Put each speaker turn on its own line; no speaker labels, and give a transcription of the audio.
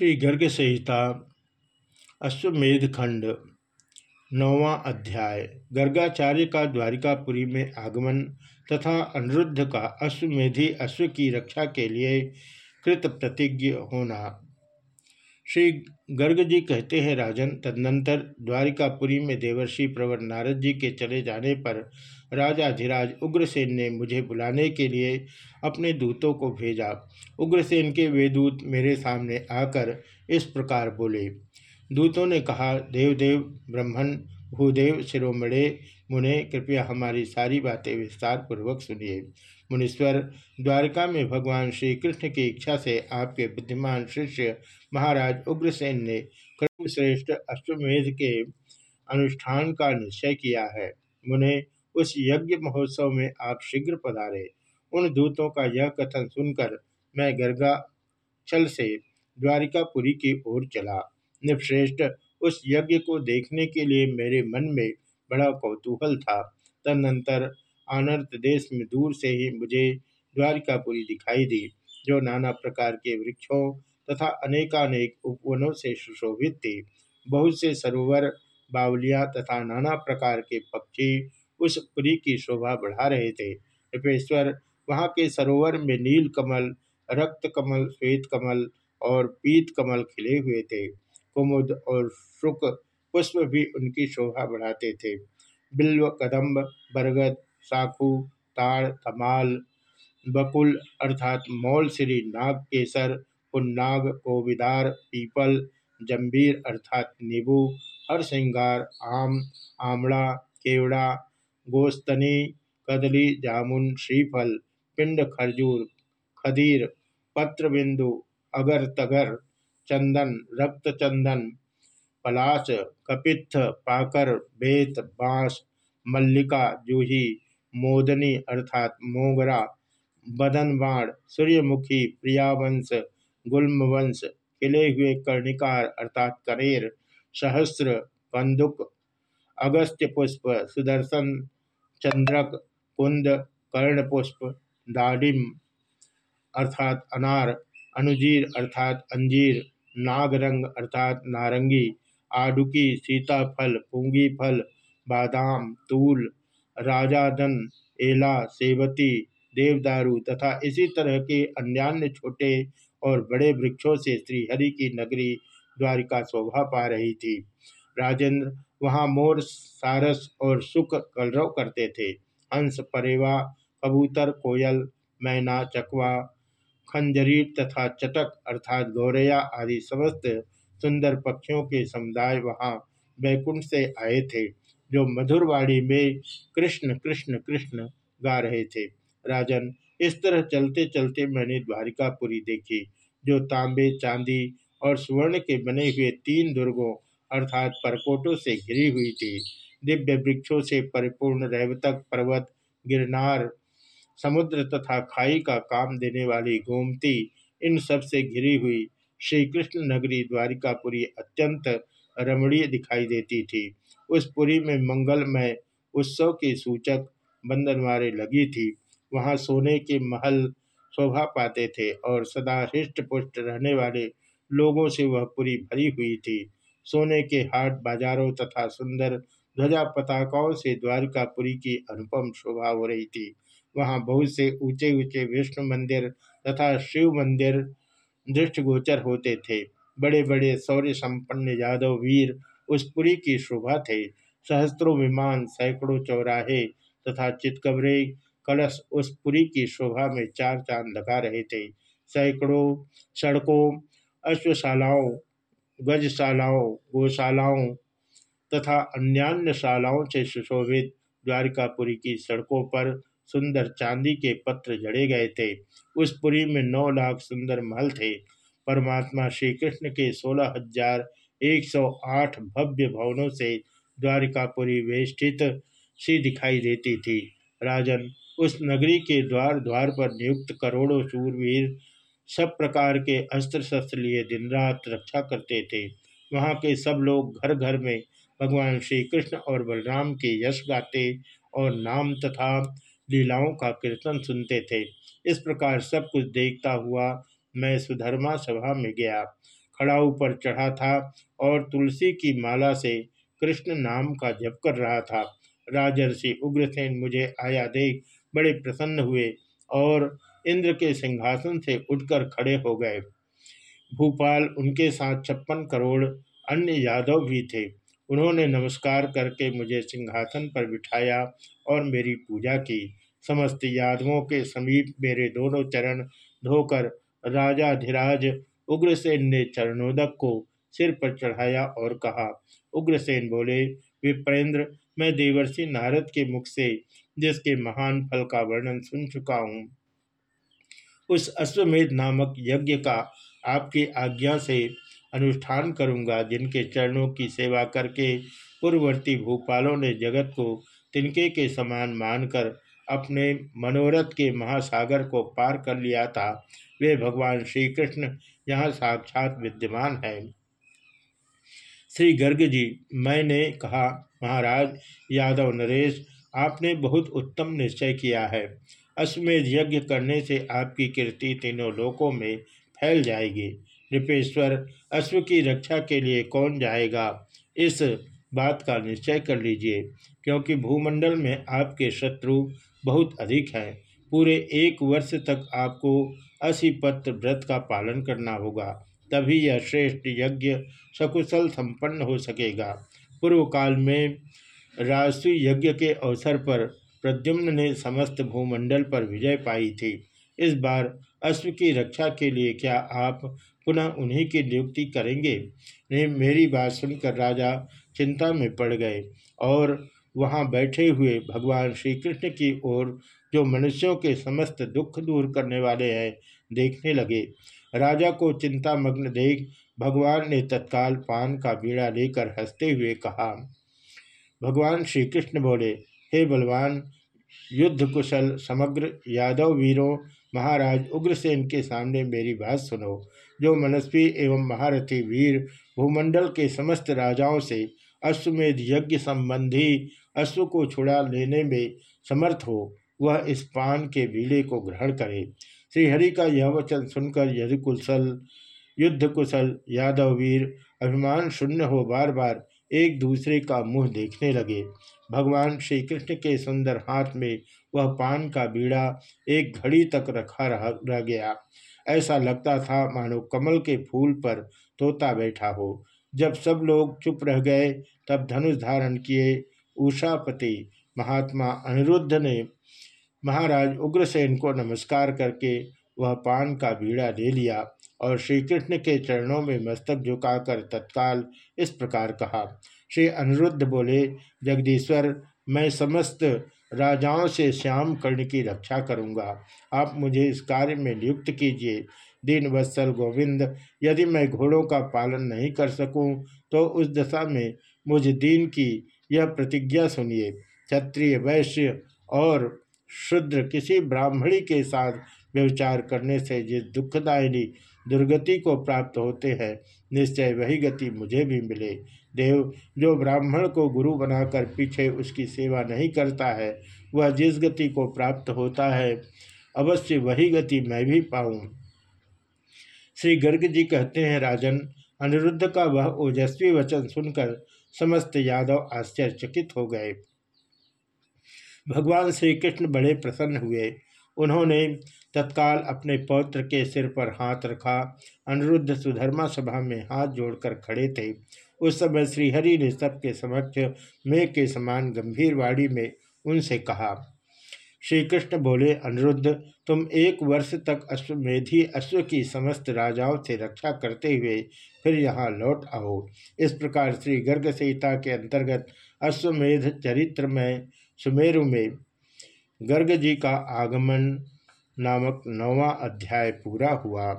श्री गर्ग संहिता, अश्वमेध खंड, नौवा अध्याय, गर्गाचार्य का द्वारिकापुरी में आगमन तथा अनिरुद्ध का अश्वमेधी अश्व की रक्षा के लिए कृत प्रतिज्ञ होना। श्री गर्ग जी कहते हैं, राजन, तदनंतर द्वारिकापुरी में देवर्षि प्रवर नारद जी के चले जाने पर राजाधिराज उग्रसेन ने मुझे बुलाने के लिए अपने दूतों को भेजा। उग्रसेन के वे दूत मेरे सामने आकर इस प्रकार बोले। दूतों ने कहा, देवदेव ब्रह्मण भूदेव, शिरोमणे, मुने, कृपया हमारी सारी बातें विस्तार पूर्वक सुनिए। मुनीश्वर द्वारका में भगवान श्री कृष्ण की इच्छा से आपके बुद्धिमान शिष्य महाराज उग्रसेन ने श्रेष्ठ अश्वमेध के अनुष्ठान का निश्चय किया है। मुने, उस यज्ञ महोत्सव में आप शीघ्र पधारे। उन दूतों का यह कथन सुनकर मैं गर्गा छल से द्वारिकापुरी की ओर चला। निपश्रेष्ठ उस यज्ञ को देखने के लिए मेरे मन में बड़ा कौतूहल था। तदनंतर आनर्त देश में दूर से ही मुझे द्वारिकापुरी दिखाई दी, जो नाना प्रकार के वृक्षों तथा अनेकानेक उपवनों से सुशोभित थी। बहुत से सरोवर, बावलियाँ तथा नाना प्रकार के पक्षी उस पुरी की शोभा बढ़ा रहे थे। कृपेश्वर वहाँ के सरोवर में नील कमल, रक्त कमल, श्वेत कमल और पीत कमल खिले हुए थे। कुमुद और शुक पुष्प भी उनकी शोभा बढ़ाते थे। बिल्व, कदम्ब, बरगद साखू, ताड़, तमाल, बकुल अर्थात मौल श्री नाग केसर, पुन्नाग, कोविदार, पीपल, जंबीर अर्थात नींबू, हरसिंगार, आम, आमड़ा, केवड़ा, गोस्तनी, कदली, जामुन, श्रीफल, पिंड खरजूर, खदीर, पत्रबिंदु अगर तगर चंदन रक्त चंदन पलाश, कपित्थ, पाकर, बेत, बाँस, मल्लिका, जूही मोदनी अर्थात मोगरा बदनबाण सूर्यमुखी, प्रियावंश, गुल्मवंश, खिले हुए कर्णिकार अर्थात करेर सहस्त्र कंदुक अगस्त्य पुष्प, सुदर्शन, चंद्रक, कुंद कर्णपुष्प दाडिम अर्थात अनार, अनुजीर अर्थात अंजीर, नागरंग अर्थात नारंगी, आडुकी, सीताफल पूँगी फल बादाम, तूल राजादन एला, सेवती, देवदारू तथा इसी तरह के अन्यान्य छोटे और बड़े वृक्षों से श्रीहरि की नगरी द्वारिका शोभा पा रही थी। राजेंद्र वहाँ मोर, सारस और सुख कलरव करते थे। हंस, परेवा, कबूतर, कोयल, मैना, चकवा, खंजरीर तथा चटक अर्थात गौरैया आदि समस्त सुंदर पक्षियों के समुदाय वहाँ बैकुंठ से आए थे। जो मधुरवाड़ी में कृष्ण कृष्ण कृष्ण गा रहे थे। राजन, इस तरह चलते चलते मैंने द्वारिकापुरी देखी, जो तांबे, चांदी और स्वर्ण के बने हुए तीन दुर्गों अर्थात परकोटों से घिरी हुई थी। दिव्य वृक्षों से परिपूर्ण रैवतक पर्वत, गिरनार, समुद्र तथा खाई का काम देने वाली गोमती, इन सबसे घिरी हुई श्री कृष्ण नगरी द्वारिकापुरी अत्यंत रमणीय दिखाई देती थी। उस पुरी में मंगलमय उत्सव के सूचक बंधनवारे लगी थी। वहाँ सोने के महल शोभा पाते थे और सदा हृष्ट पुष्ट रहने वाले लोगों से वह पुरी भरी हुई थी। सोने के हाट बाजारों तथा सुंदर ध्वजा पताकाओं से द्वारिकापुरी की अनुपम शोभा हो रही थी। वहाँ बहुत से ऊँचे ऊँचे विष्णु मंदिर तथा शिव मंदिर दृष्टिगोचर होते थे। बड़े बड़े शौर्य संपन्न यादव वीर उस पुरी की शोभा थे। सहस्त्रों विमान, सैकड़ों चौराहे तथा चितकबरे कलश उस पुरी की शोभा में चार चाँद लगा रहे थे। सैकड़ों सड़कों, अश्वशालाओं, गजशालाओं, गौशालाओं तथा अन्यान्य शालाओं से सुशोभित द्वारिकापुरी की सड़कों पर सुंदर चांदी के पत्र जड़े गए थे। उस पुरी में नौ लाख सुंदर महल थे। परमात्मा श्री कृष्ण के सोलह हज़ार एक सौ आठ भव्य भवनों से द्वारिकापुरी वेष्टित सी दिखाई देती थी। राजन उस नगरी के द्वार द्वार पर नियुक्त करोड़ों सूरवीर सब प्रकार के अस्त्र शस्त्र लिए दिन रात रक्षा करते थे। वहाँ के सब लोग घर घर में भगवान श्री कृष्ण और बलराम के यश गाते और नाम तथा लीलाओं का कीर्तन सुनते थे। इस प्रकार सब कुछ देखता हुआ मैं सुधर्मा सभा में गया। खड़ाऊ पर चढ़ा था और तुलसी की माला से कृष्ण नाम का जप कर रहा था। राजर्षि उग्रसेन मुझे आया देख बड़े प्रसन्न हुए और इंद्र के सिंहासन से उठकर खड़े हो गए। भूपाल उनके साथ छप्पन करोड़ अन्य यादव भी थे। उन्होंने नमस्कार करके मुझे सिंहासन पर बिठाया और मेरी पूजा की। समस्त यादवों के समीप मेरे दोनों चरण धोकर राजाधिराज उग्रसेन ने चरणोदक को सिर पर चढ़ाया और कहा, उग्रसेन बोले, विप्रेंद्र, मैं देवर्षि नारद के मुख से जिसके महान फल का वर्णन सुन चुका हूँ, उस अश्वमेध नामक यज्ञ का आपकी आज्ञा से अनुष्ठान करूँगा, जिनके चरणों की सेवा करके पूर्ववर्ती भूपालों ने जगत को तिनके के समान मानकर अपने मनोरथ के महासागर को पार कर लिया था। वे भगवान श्री कृष्ण यहाँ साक्षात विद्यमान है। श्री गर्ग जी, मैंने कहा, महाराज यादव नरेश, आपने बहुत उत्तम निश्चय किया है। अश्वमेध यज्ञ करने से आपकी कीर्ति तीनों लोकों में फैल जाएगी। नृपेश्वर, अश्व की रक्षा के लिए कौन जाएगा? इस बात का निश्चय कर लीजिए, क्योंकि भूमंडल में आपके शत्रु बहुत अधिक है। पूरे एक वर्ष तक आपको असिपत्र व्रत का पालन करना होगा, तभी यह श्रेष्ठ यज्ञ सकुशल संपन्न हो सकेगा। पूर्व काल में राजस्वी यज्ञ के अवसर पर प्रद्युम्न ने समस्त भूमंडल पर विजय पाई थी। इस बार अश्व की रक्षा के लिए क्या आप पुनः उन्हीं की नियुक्ति करेंगे? ने मेरी बात सुनकर राजा चिंता में पड़ गए और वहाँ बैठे हुए भगवान श्री कृष्ण की ओर, जो मनुष्यों के समस्त दुख दूर करने वाले हैं, देखने लगे। राजा को चिंता मग्न देख भगवान ने तत्काल पान का बीड़ा लेकर हँसते हुए कहा, भगवान श्री कृष्ण बोले, हे बलवान युद्ध कुशल समग्र यादव वीरों, महाराज उग्रसेन के सामने मेरी बात सुनो। जो मनस्वी एवं महारथी वीर भूमंडल के समस्त राजाओं से अश्वमेध यज्ञ संबंधी अश्व को छुड़ा लेने में समर्थ हो वह इस पान के बीड़े को ग्रहण करे। श्रीहरि का यह वचन सुनकर यदि कुशल युद्ध कुशल यादव वीर अभिमान शून्य हो बार बार एक दूसरे का मुँह देखने लगे। भगवान श्री कृष्ण के सुंदर हाथ में वह पान का बीड़ा एक घड़ी तक रखा रह, रह गया। ऐसा लगता था मानो कमल के फूल पर तोता बैठा हो। जब सब लोग चुप रह गए तब धनुष धारण किए उषापति महात्मा अनिरुद्ध ने महाराज उग्रसेन को नमस्कार करके वह पान का बीड़ा ले लिया और श्री कृष्ण के चरणों में मस्तक झुकाकर तत्काल इस प्रकार कहा। श्री अनिरुद्ध बोले, जगदीश्वर, मैं समस्त राजाओं से श्याम कर्ण की रक्षा करूँगा। आप मुझे इस कार्य में नियुक्त कीजिए। दीन वत्सल गोविंद, यदि मैं घोड़ों का पालन नहीं कर सकूँ तो उस दशा में मुझ दीन की यह प्रतिज्ञा सुनिए, क्षत्रिय, वैश्य और शुद्र किसी ब्राह्मणी के साथ व्यवचार करने से जिस दुखदायिनी दुर्गति को प्राप्त होते हैं, निश्चय वही गति मुझे भी मिले। देव, जो ब्राह्मण को गुरु बनाकर पीछे उसकी सेवा नहीं करता है, वह जिस गति को प्राप्त होता है, अवश्य वही गति मैं भी पाऊँ। श्री गर्ग जी कहते हैं, राजन, अनिरुद्ध का वह ओजस्वी वचन सुनकर समस्त यादव आश्चर्यचकित हो गए। भगवान श्री कृष्ण बड़े प्रसन्न हुए। उन्होंने तत्काल अपने पौत्र के सिर पर हाथ रखा। अनिरुद्ध सुधर्मा सभा में हाथ जोड़कर खड़े थे। उस समय श्रीहरि ने सबके समक्ष मेघ के समान गंभीर वाणी में उनसे कहा श्री कृष्ण बोले, अनिरुद्ध, तुम एक वर्ष तक अश्वमेधी अश्व की समस्त राजाओं से रक्षा करते हुए फिर यहाँ लौट आओ। इस प्रकार श्री गर्ग संहिता के अंतर्गत अश्वमेध चरित्र में सुमेरु में गर्ग जी का आगमन नामक नौवा अध्याय पूरा हुआ।